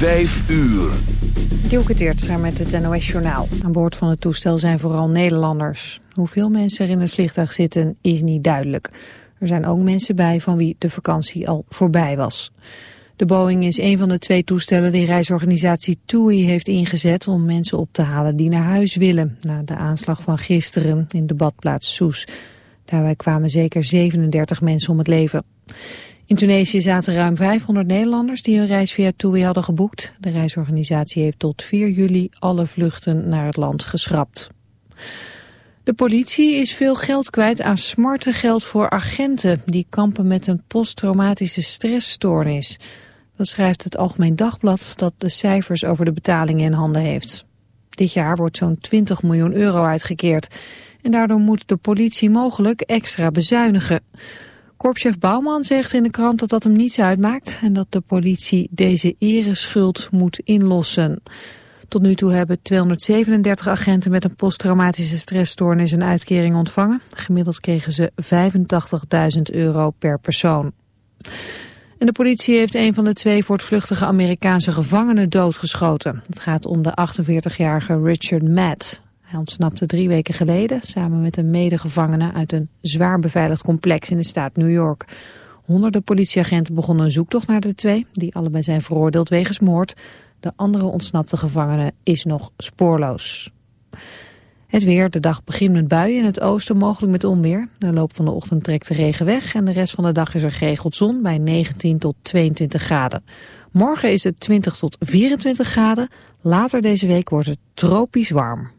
Vijf uur. Dielke Teertstra met het NOS-journaal. Aan boord van het toestel zijn vooral Nederlanders. Hoeveel mensen er in het vliegtuig zitten is niet duidelijk. Er zijn ook mensen bij van wie de vakantie al voorbij was. De Boeing is een van de twee toestellen die reisorganisatie TUI heeft ingezet... om mensen op te halen die naar huis willen... na de aanslag van gisteren in de badplaats Soes. Daarbij kwamen zeker 37 mensen om het leven. In Tunesië zaten ruim 500 Nederlanders die hun reis via TUI hadden geboekt. De reisorganisatie heeft tot 4 juli alle vluchten naar het land geschrapt. De politie is veel geld kwijt aan smarte geld voor agenten... die kampen met een posttraumatische stressstoornis. Dat schrijft het Algemeen Dagblad dat de cijfers over de betalingen in handen heeft. Dit jaar wordt zo'n 20 miljoen euro uitgekeerd. En daardoor moet de politie mogelijk extra bezuinigen. Korpschef Bouwman zegt in de krant dat dat hem niets uitmaakt... en dat de politie deze ereschuld moet inlossen. Tot nu toe hebben 237 agenten met een posttraumatische stressstoornis een uitkering ontvangen. Gemiddeld kregen ze 85.000 euro per persoon. En de politie heeft een van de twee voortvluchtige Amerikaanse gevangenen doodgeschoten. Het gaat om de 48-jarige Richard Matt. Hij ontsnapte drie weken geleden samen met een medegevangene uit een zwaar beveiligd complex in de staat New York. Honderden politieagenten begonnen een zoektocht naar de twee, die allebei zijn veroordeeld wegens moord. De andere ontsnapte gevangene is nog spoorloos. Het weer, de dag begint met buien in het oosten, mogelijk met onweer. De loop van de ochtend trekt de regen weg en de rest van de dag is er geregeld zon bij 19 tot 22 graden. Morgen is het 20 tot 24 graden, later deze week wordt het tropisch warm.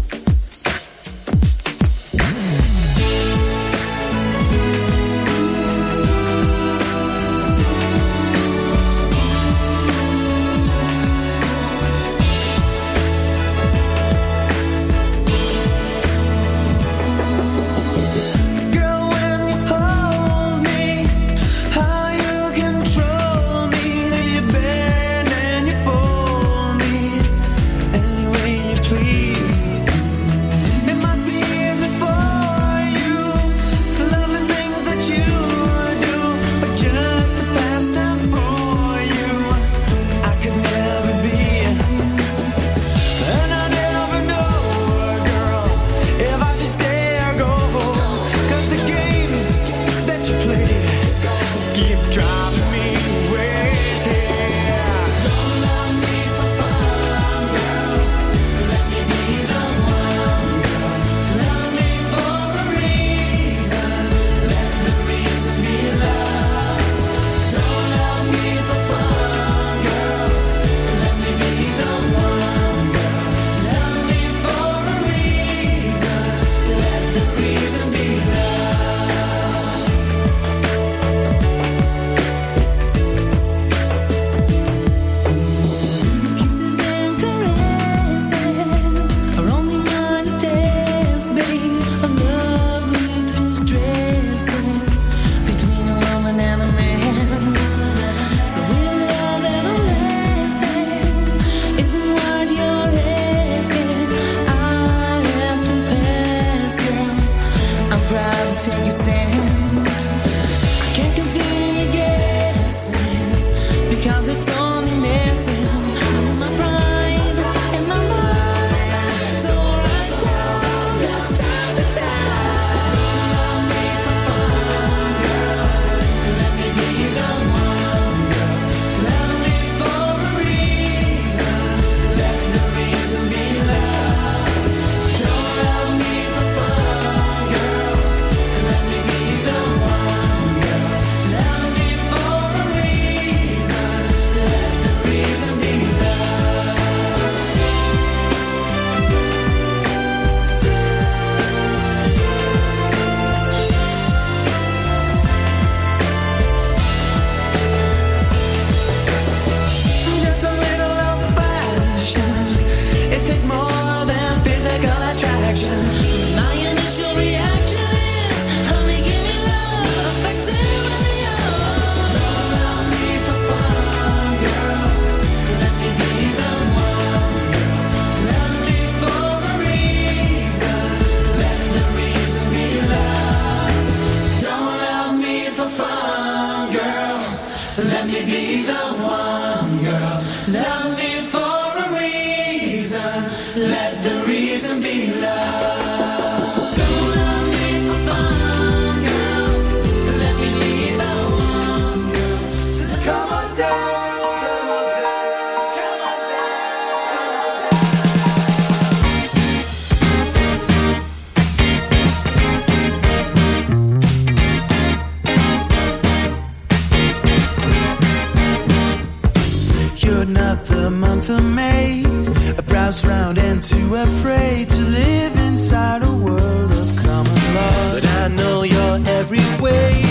stand. I browse round and too afraid to live inside a world of common love. But I know you're every way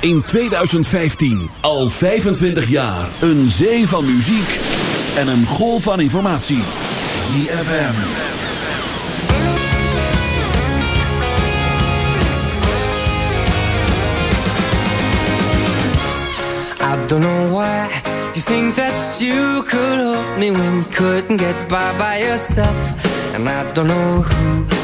in 2015. Al 25 jaar. Een zee van muziek en een golf van informatie. ZFM. I don't know why you think that you could help me when you couldn't get by by yourself. And I don't know who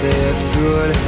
said good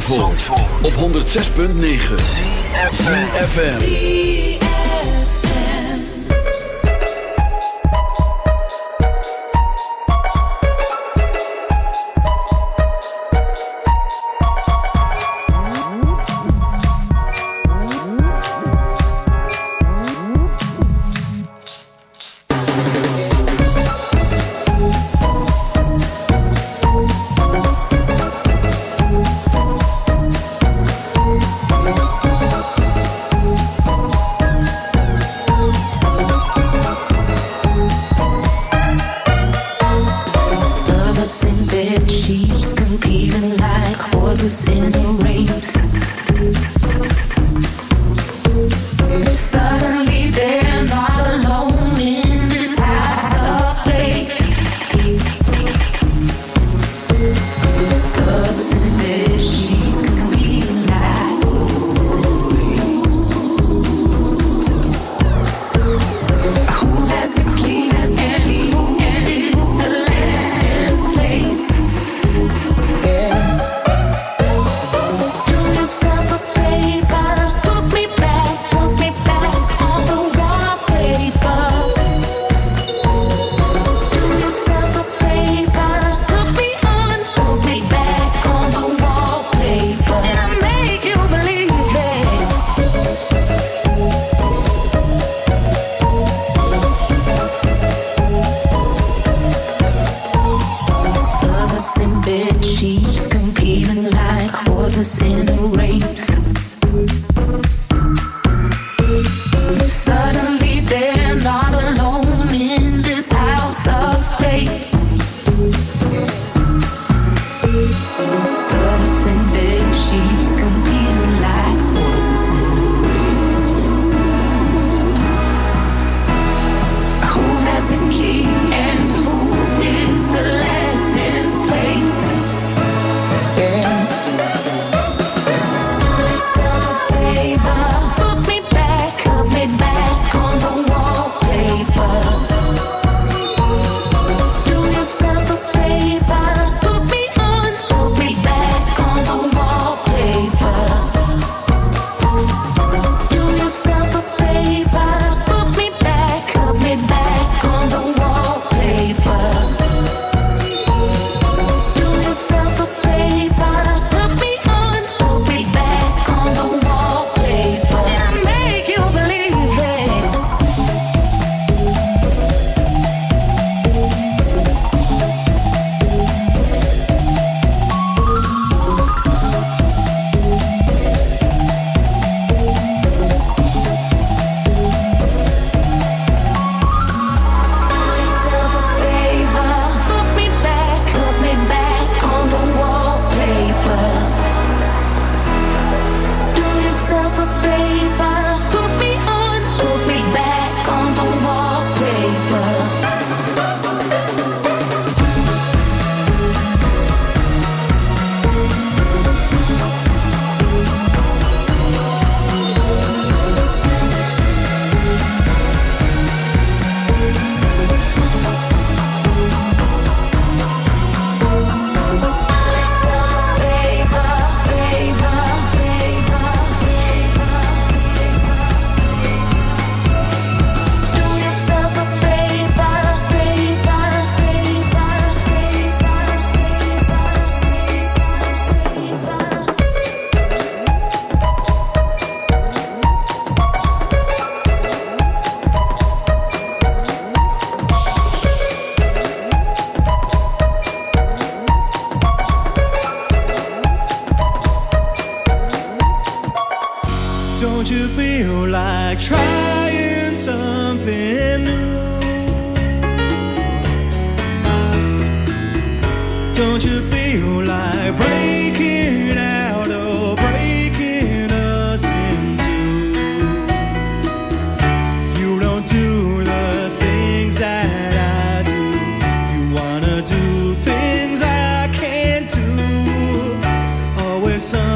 Zandvoort, op 106.9 FM. listen.